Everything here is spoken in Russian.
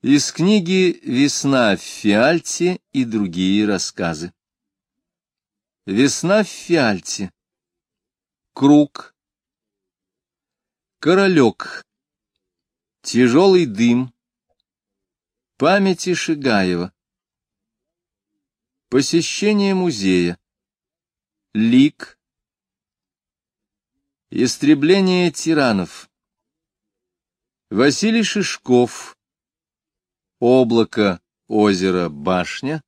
Из книги «Весна в Фиальте» и другие рассказы. Весна в Фиальте. Круг. Королек. Тяжелый дым. Памяти Шигаева. Посещение музея. Лик. Истребление тиранов. Василий Шишков. Облако, озеро, башня.